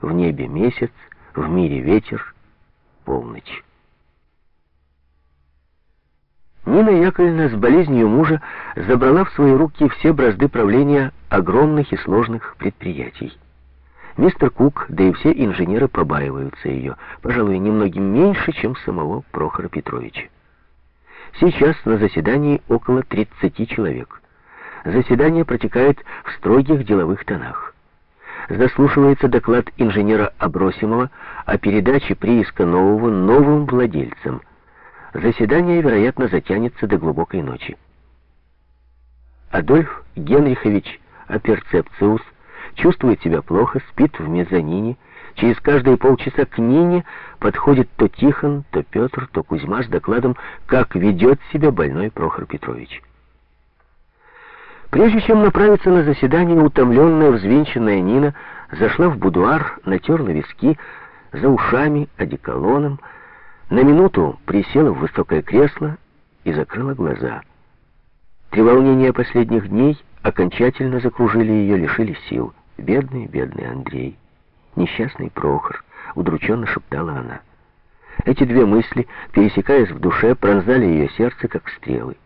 В небе месяц, в мире ветер, полночь. Нина Яковлевна с болезнью мужа забрала в свои руки все бразды правления огромных и сложных предприятий. Мистер Кук, да и все инженеры побаиваются ее, пожалуй, немногим меньше, чем самого Прохора Петровича. Сейчас на заседании около 30 человек. Заседание протекает в строгих деловых тонах. Заслушивается доклад инженера Абросимова о передаче прииска нового новым владельцам. Заседание, вероятно, затянется до глубокой ночи. Адольф Генрихович Аперцепциус чувствует себя плохо, спит в мезонине. Через каждые полчаса к Нине подходит то Тихон, то Петр, то Кузьма с докладом, как ведет себя больной Прохор Петрович. Прежде чем направиться на заседание, утомленная, взвинченная Нина зашла в будуар, натерла виски, за ушами, одеколоном, на минуту присела в высокое кресло и закрыла глаза. Треволнения последних дней окончательно закружили ее, лишили сил. Бедный, бедный Андрей. Несчастный Прохор, удрученно шептала она. Эти две мысли, пересекаясь в душе, пронзали ее сердце, как стрелы.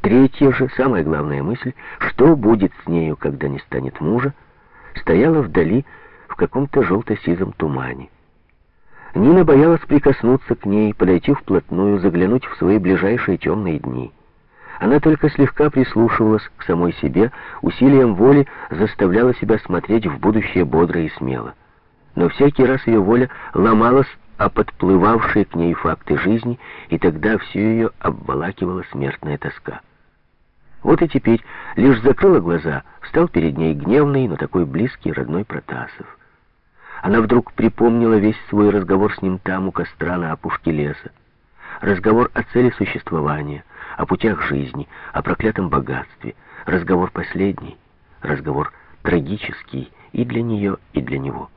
Третья же, самая главная мысль, что будет с нею, когда не станет мужа, стояла вдали в каком-то желто-сизом тумане. Нина боялась прикоснуться к ней, подойти вплотную, заглянуть в свои ближайшие темные дни. Она только слегка прислушивалась к самой себе, усилием воли заставляла себя смотреть в будущее бодро и смело. Но всякий раз ее воля ломалась о подплывавшие к ней факты жизни, и тогда всю ее обволакивала смертная тоска. Вот и теперь лишь закрыла глаза, встал перед ней гневный, но такой близкий родной Протасов. Она вдруг припомнила весь свой разговор с ним там, у костра на опушке леса. Разговор о цели существования, о путях жизни, о проклятом богатстве. Разговор последний, разговор трагический и для нее, и для него.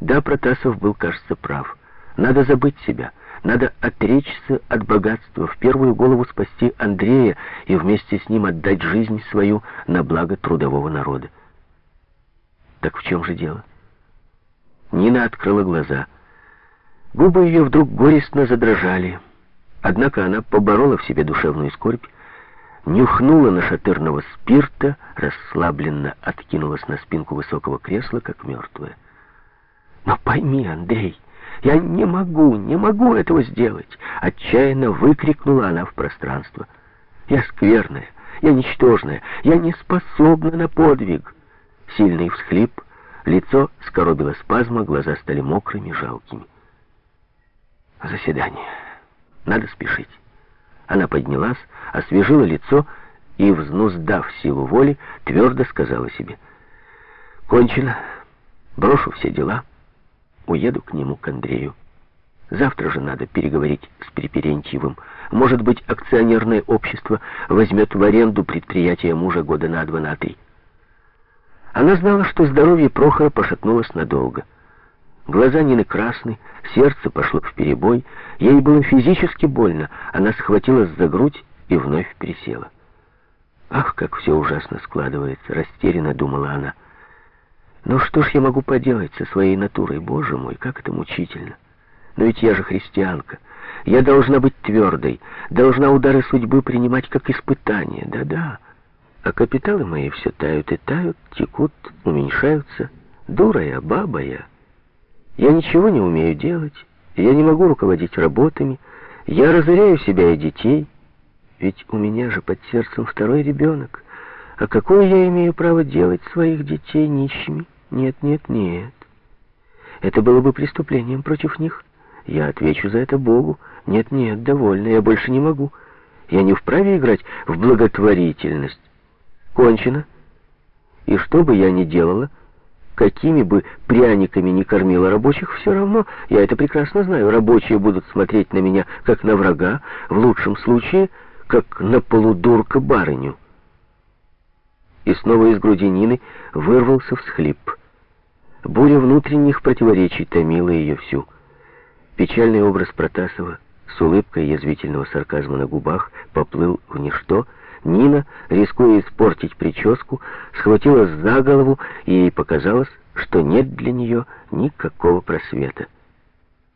Да, Протасов был, кажется, прав. Надо забыть себя, надо отречься от богатства, в первую голову спасти Андрея и вместе с ним отдать жизнь свою на благо трудового народа. Так в чем же дело? Нина открыла глаза. Губы ее вдруг горестно задрожали. Однако она поборола в себе душевную скорбь, нюхнула нашатырного спирта, расслабленно откинулась на спинку высокого кресла, как мертвая. «Но пойми, Андрей, я не могу, не могу этого сделать!» Отчаянно выкрикнула она в пространство. «Я скверная, я ничтожная, я не способна на подвиг!» Сильный всхлип, лицо скоробило спазма, глаза стали мокрыми, жалкими. «Заседание!» Надо спешить. Она поднялась, освежила лицо и, взнуздав силу воли, твердо сказала себе. «Кончено. Брошу все дела. Уеду к нему, к Андрею. Завтра же надо переговорить с Переперентьевым. Может быть, акционерное общество возьмет в аренду предприятие мужа года на два, на три». Она знала, что здоровье Прохора пошатнулось надолго. Глаза Нины красны, сердце пошло в перебой. Ей было физически больно. Она схватилась за грудь и вновь присела. «Ах, как все ужасно складывается!» — растерянно думала она. «Ну что ж я могу поделать со своей натурой? Боже мой, как это мучительно! Но ведь я же христианка. Я должна быть твердой, должна удары судьбы принимать как испытание. Да-да. А капиталы мои все тают и тают, текут, уменьшаются. Дура я, баба я». Я ничего не умею делать, я не могу руководить работами, я разоряю себя и детей, ведь у меня же под сердцем второй ребенок. А какое я имею право делать своих детей нищими? Нет, нет, нет. Это было бы преступлением против них. Я отвечу за это Богу. Нет, нет, довольно, я больше не могу. Я не вправе играть в благотворительность. Кончено. И что бы я ни делала, какими бы пряниками ни кормила рабочих, все равно, я это прекрасно знаю, рабочие будут смотреть на меня как на врага, в лучшем случае, как на полудурка барыню. И снова из груди Нины вырвался всхлип. Буря внутренних противоречий томила ее всю. Печальный образ Протасова с улыбкой язвительного сарказма на губах поплыл в ничто, Нина, рискуя испортить прическу, схватилась за голову, и ей показалось, что нет для нее никакого просвета.